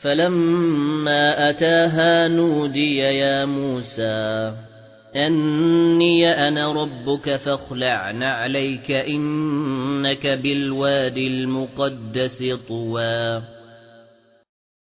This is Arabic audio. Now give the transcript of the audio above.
فلما أتاها نودي يا موسى أني أنا ربك فاخلع نعليك إنك بالواد المقدس طوى.